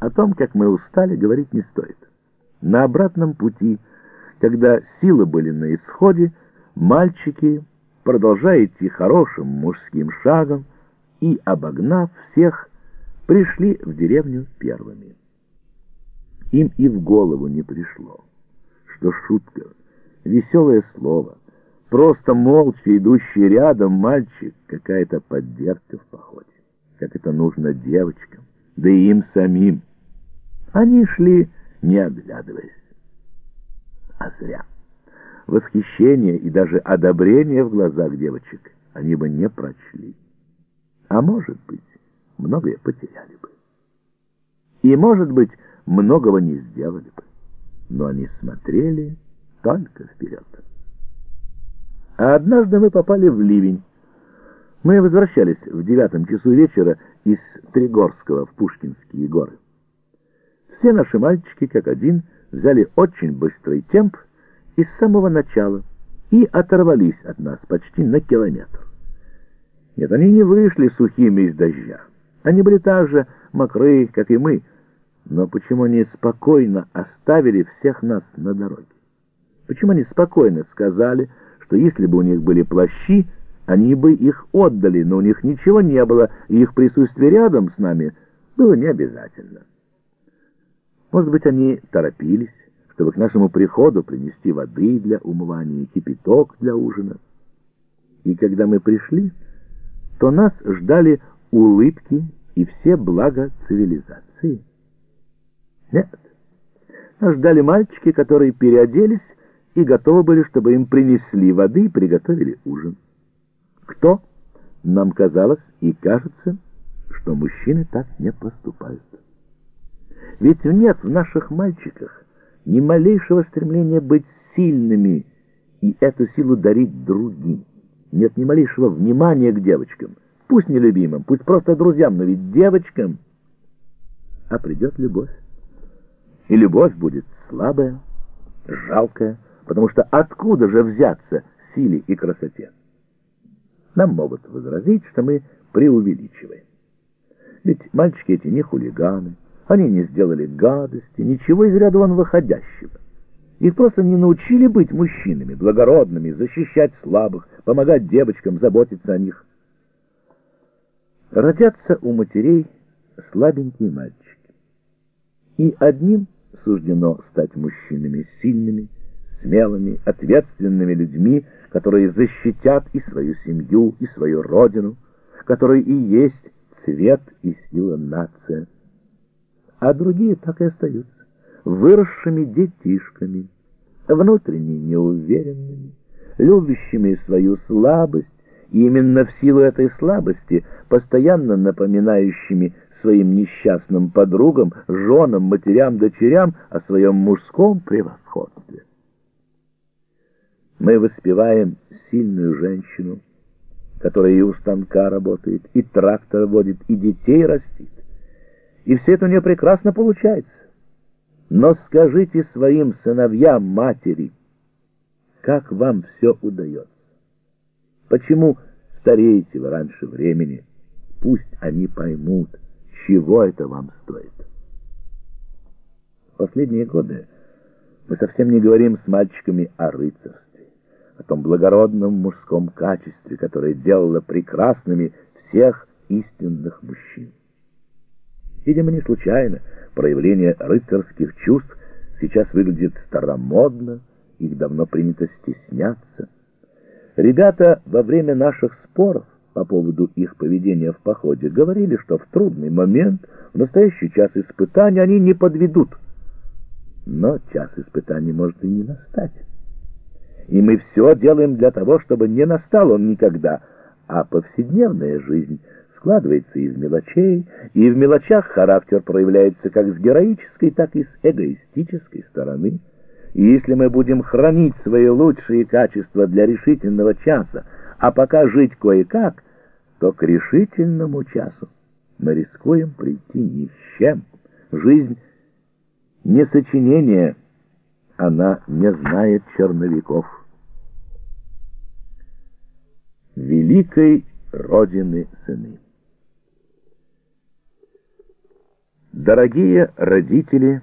О том, как мы устали, говорить не стоит. На обратном пути, когда силы были на исходе, мальчики, продолжая идти хорошим мужским шагом и, обогнав всех, пришли в деревню первыми. Им и в голову не пришло, что шутка, веселое слово, просто молча идущий рядом мальчик, какая-то поддержка в походе, как это нужно девочкам, да и им самим. Они шли, не оглядываясь. А зря. Восхищение и даже одобрение в глазах девочек они бы не прочли. А может быть, многое потеряли бы. И, может быть, многого не сделали бы. Но они смотрели только вперед. А однажды мы попали в ливень. Мы возвращались в девятом часу вечера из Тригорского в Пушкинские горы. Все наши мальчики, как один, взяли очень быстрый темп и с самого начала и оторвались от нас почти на километр. Нет, они не вышли сухими из дождя. Они были так же мокрые, как и мы, но почему они спокойно оставили всех нас на дороге? Почему они спокойно сказали, что если бы у них были плащи, они бы их отдали, но у них ничего не было, и их присутствие рядом с нами было не обязательно. Может быть, они торопились, чтобы к нашему приходу принести воды для умывания, кипяток для ужина. И когда мы пришли, то нас ждали улыбки и все блага цивилизации. Нет, нас ждали мальчики, которые переоделись и готовы были, чтобы им принесли воды и приготовили ужин. Кто? Нам казалось и кажется, что мужчины так не поступают. Ведь нет в наших мальчиках ни малейшего стремления быть сильными и эту силу дарить другим. Нет ни малейшего внимания к девочкам. Пусть не любимым, пусть просто друзьям, но ведь девочкам. А придет любовь. И любовь будет слабая, жалкая, потому что откуда же взяться силе и красоте? Нам могут возразить, что мы преувеличиваем. Ведь мальчики эти не хулиганы, они не сделали гадости, ничего из ряда вон выходящего. Их просто не научили быть мужчинами, благородными, защищать слабых, помогать девочкам, заботиться о них. Родятся у матерей слабенькие мальчики. И одним суждено стать мужчинами сильными, смелыми, ответственными людьми, которые защитят и свою семью, и свою родину, которые и есть цвет и сила нации а другие так и остаются выросшими детишками, внутренне неуверенными, любящими свою слабость, и именно в силу этой слабости постоянно напоминающими своим несчастным подругам, женам, матерям, дочерям о своем мужском превосходстве. Мы воспеваем сильную женщину, которая и у станка работает, и трактор водит, и детей растит и все это у нее прекрасно получается. Но скажите своим сыновьям, матери, как вам все удается? Почему стареете вы раньше времени? Пусть они поймут, чего это вам стоит. В последние годы мы совсем не говорим с мальчиками о рыцарстве, о том благородном мужском качестве, которое делало прекрасными всех истинных мужчин. Видимо, не случайно проявление рыцарских чувств сейчас выглядит старомодно, их давно принято стесняться. Ребята во время наших споров по поводу их поведения в походе говорили, что в трудный момент, в настоящий час испытания они не подведут. Но час испытаний может и не настать. И мы все делаем для того, чтобы не настал он никогда, а повседневная жизнь — складывается из мелочей, и в мелочах характер проявляется как с героической, так и с эгоистической стороны. И если мы будем хранить свои лучшие качества для решительного часа, а пока жить кое-как, то к решительному часу мы рискуем прийти ни с чем. Жизнь не сочинение, она не знает черновиков. Великой Родины сыны. Дорогие родители